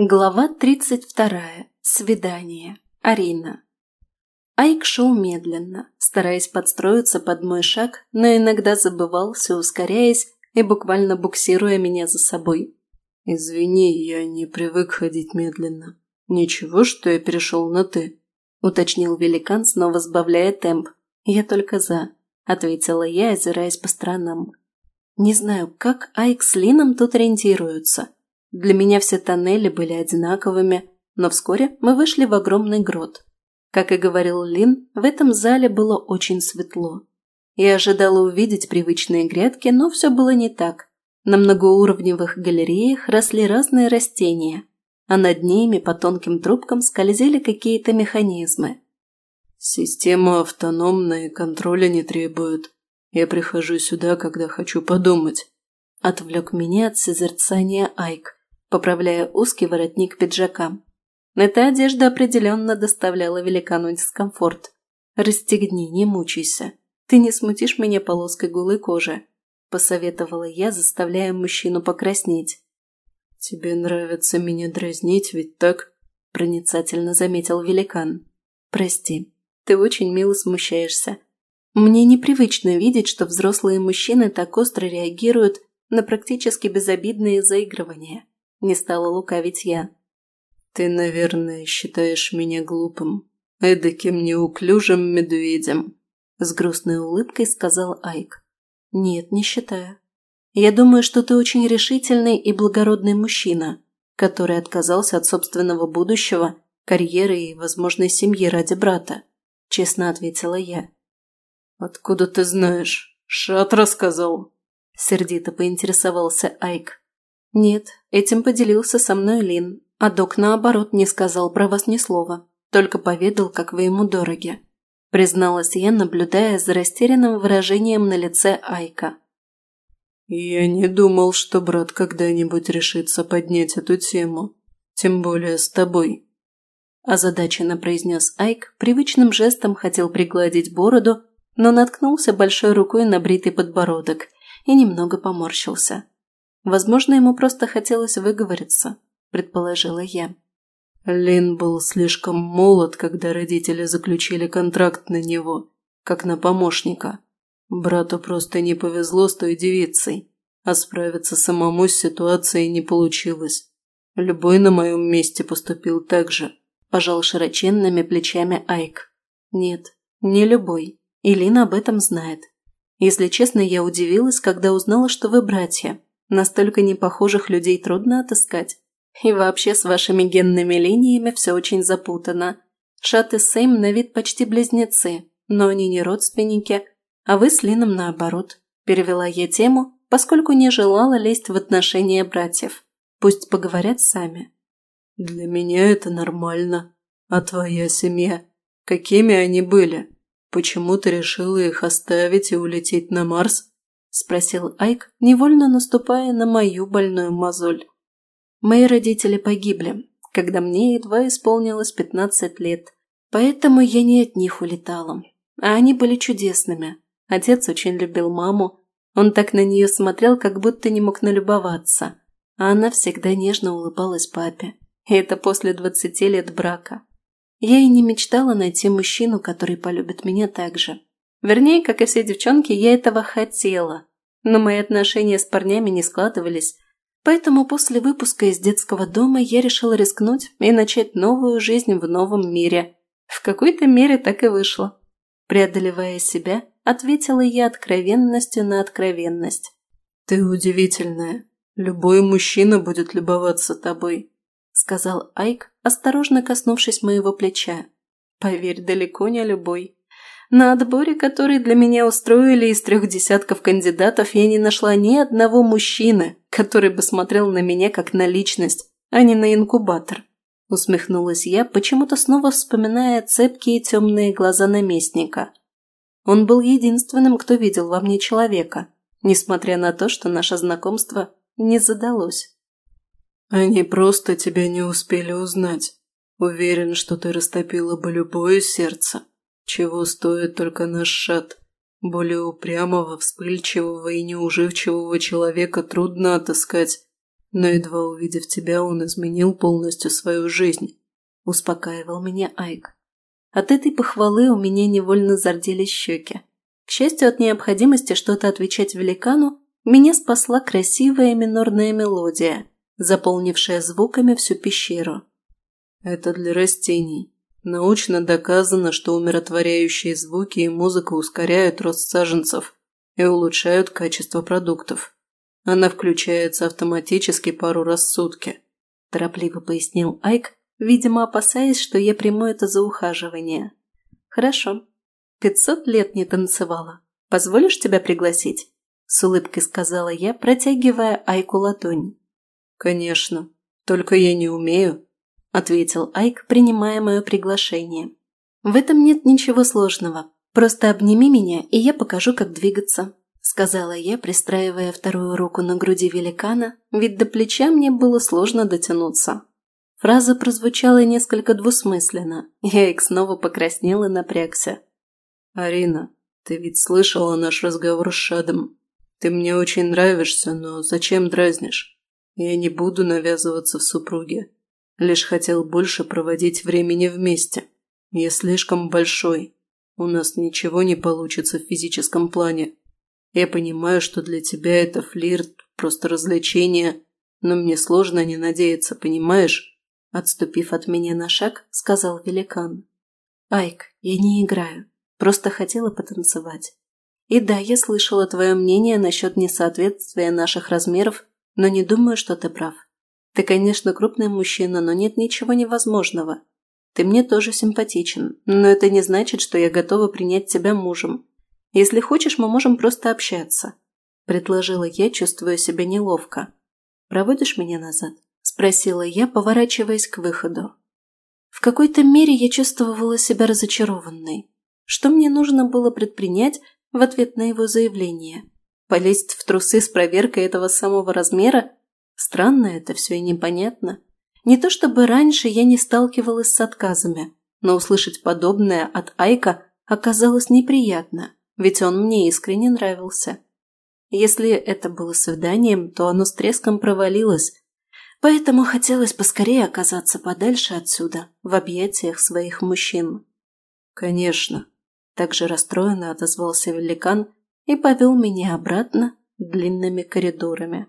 Глава 32. Свидание. Арина. Айк шел медленно, стараясь подстроиться под мой шаг, но иногда забывался, ускоряясь и буквально буксируя меня за собой. «Извини, я не привык ходить медленно. Ничего, что я перешел на «ты», – уточнил великан, снова сбавляя темп. «Я только за», – ответила я, озираясь по сторонам. «Не знаю, как Айк с Лином тут ориентируются». Для меня все тоннели были одинаковыми, но вскоре мы вышли в огромный грот. Как и говорил Лин, в этом зале было очень светло. Я ожидала увидеть привычные грядки, но все было не так. На многоуровневых галереях росли разные растения, а над ними по тонким трубкам скользили какие-то механизмы. «Система автономная и контроля не требует. Я прихожу сюда, когда хочу подумать», – отвлек меня от созерцания Айк поправляя узкий воротник пиджака. Эта одежда определенно доставляла великану дискомфорт. «Расстегни, не мучайся. Ты не смутишь меня полоской голой кожи», – посоветовала я, заставляя мужчину покраснеть. «Тебе нравится меня дразнить, ведь так?» – проницательно заметил великан. «Прости, ты очень мило смущаешься. Мне непривычно видеть, что взрослые мужчины так остро реагируют на практически безобидные заигрывания. Не стала лукавить я. «Ты, наверное, считаешь меня глупым, эдаким неуклюжим медведем», с грустной улыбкой сказал Айк. «Нет, не считаю. Я думаю, что ты очень решительный и благородный мужчина, который отказался от собственного будущего, карьеры и возможной семьи ради брата», честно ответила я. «Откуда ты знаешь? Шат рассказал?» Сердито поинтересовался Айк. «Нет, этим поделился со мной Лин, а док, наоборот, не сказал про вас ни слова, только поведал, как вы ему дороги», призналась я, наблюдая за растерянным выражением на лице Айка. «Я не думал, что брат когда-нибудь решится поднять эту тему, тем более с тобой», озадаченно произнес Айк, привычным жестом хотел пригладить бороду, но наткнулся большой рукой на бритый подбородок и немного поморщился. Возможно, ему просто хотелось выговориться, предположила я. Лин был слишком молод, когда родители заключили контракт на него, как на помощника. Брату просто не повезло с той девицей, а справиться самому с ситуацией не получилось. Любой на моем месте поступил так же. Пожал широченными плечами Айк. Нет, не любой. И Лин об этом знает. Если честно, я удивилась, когда узнала, что вы братья. Настолько непохожих людей трудно отыскать. И вообще с вашими генными линиями все очень запутано. Шат и Сэйм на вид почти близнецы, но они не родственники, а вы с Лином наоборот. Перевела я тему, поскольку не желала лезть в отношения братьев. Пусть поговорят сами. Для меня это нормально. А твоя семья? Какими они были? Почему ты решила их оставить и улететь на Марс? – спросил Айк, невольно наступая на мою больную мозоль. «Мои родители погибли, когда мне едва исполнилось пятнадцать лет, поэтому я не от них улетала. А они были чудесными. Отец очень любил маму. Он так на нее смотрел, как будто не мог налюбоваться. А она всегда нежно улыбалась папе. И это после двадцати лет брака. Я и не мечтала найти мужчину, который полюбит меня так же. Вернее, как и все девчонки, я этого хотела. Но мои отношения с парнями не складывались. Поэтому после выпуска из детского дома я решила рискнуть и начать новую жизнь в новом мире. В какой-то мере так и вышло. Преодолевая себя, ответила я откровенностью на откровенность. «Ты удивительная. Любой мужчина будет любоваться тобой», – сказал Айк, осторожно коснувшись моего плеча. «Поверь, далеко не любой», на отборе, который для меня устроили из трех десятков кандидатов, я не нашла ни одного мужчины, который бы смотрел на меня как на личность, а не на инкубатор. Усмехнулась я, почему-то снова вспоминая цепкие темные глаза наместника. Он был единственным, кто видел во мне человека, несмотря на то, что наше знакомство не задалось. «Они просто тебя не успели узнать. Уверен, что ты растопила бы любое сердце», чего стоит только наш шат? Более упрямого, вспыльчивого и неуживчивого человека трудно отыскать. но едва увидев тебя, он изменил полностью свою жизнь», – успокаивал меня Айк. От этой похвалы у меня невольно зарделись щеки. К счастью, от необходимости что-то отвечать великану, меня спасла красивая минорная мелодия, заполнившая звуками всю пещеру. «Это для растений. Научно доказано, что умиротворяющие звуки и музыка ускоряют рост саженцев и улучшают качество продуктов. Она включается автоматически пару раз в сутки», – торопливо пояснил Айк, видимо, опасаясь, что я приму это за ухаживание. «Хорошо. Пятьсот лет не танцевала. Позволишь тебя пригласить?» С улыбкой сказала я, протягивая Айку ладонь. «Конечно. Только я не умею», – ответил Айк, принимая мое приглашение. «В этом нет ничего сложного. Просто обними меня, и я покажу, как двигаться», – сказала я, пристраивая вторую руку на груди великана, ведь до плеча мне было сложно дотянуться. Фраза прозвучала несколько двусмысленно, и Айк снова покраснел и напрягся. «Арина, ты ведь слышала наш разговор с Шадом. Ты мне очень нравишься, но зачем дразнишь? Я не буду навязываться в супруге. Лишь хотел больше проводить времени вместе. Я слишком большой. У нас ничего не получится в физическом плане. Я понимаю, что для тебя это флирт, просто развлечение, но мне сложно не надеяться, понимаешь?» Отступив от меня на шаг, сказал великан. «Айк, я не играю. Просто хотела потанцевать. И да, я слышала твое мнение насчет несоответствия наших размеров, но не думаю, что ты прав. Ты, конечно, крупный мужчина, но нет ничего невозможного. Ты мне тоже симпатичен, но это не значит, что я готова принять тебя мужем. Если хочешь, мы можем просто общаться», – предложила я, чувствуя себя неловко. «Проводишь меня назад?» спросила я, поворачиваясь к выходу. В какой-то мере я чувствовала себя разочарованной. Что мне нужно было предпринять в ответ на его заявление? Полезть в трусы с проверкой этого самого размера? Странно это все и непонятно. Не то чтобы раньше я не сталкивалась с отказами, но услышать подобное от Айка оказалось неприятно, ведь он мне искренне нравился. Если это было свиданием, то оно с треском провалилось, Поэтому хотелось поскорее оказаться подальше отсюда, в объятиях своих мужчин. «Конечно», – также расстроенно отозвался великан и повел меня обратно длинными коридорами.